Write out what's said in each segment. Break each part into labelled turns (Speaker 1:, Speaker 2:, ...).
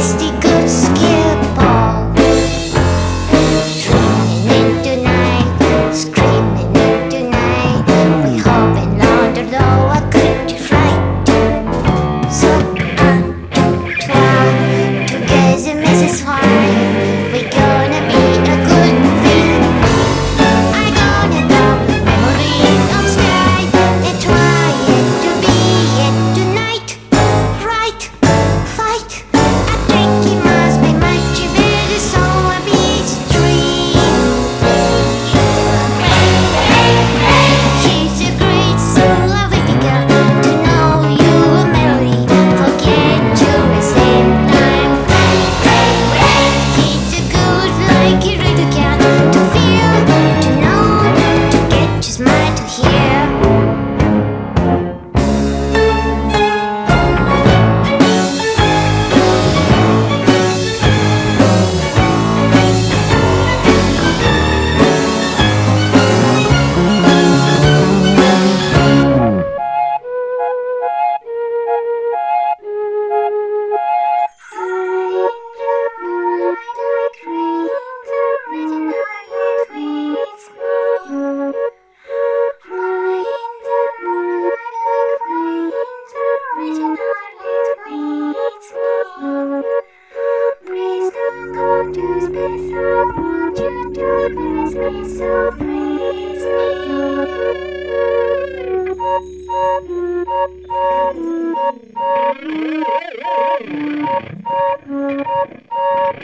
Speaker 1: tasty good reason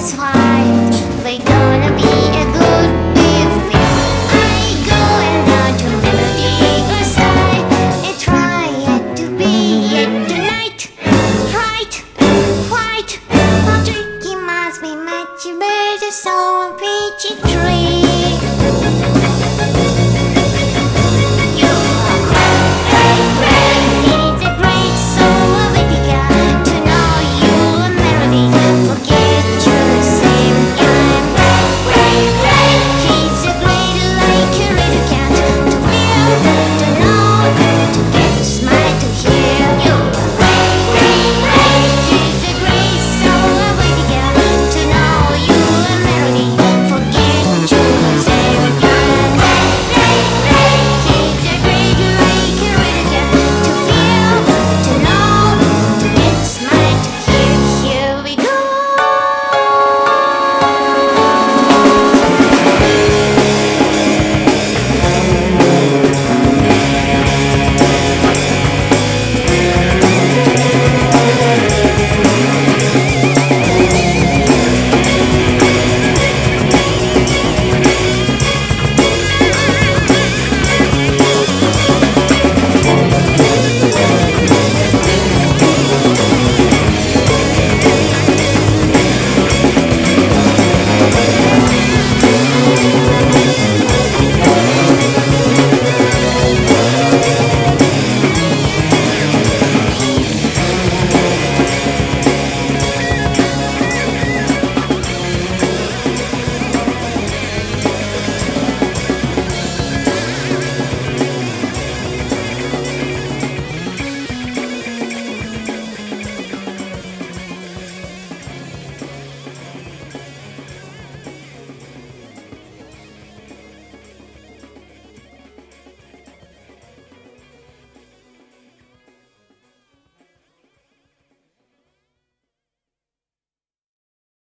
Speaker 1: satisfied.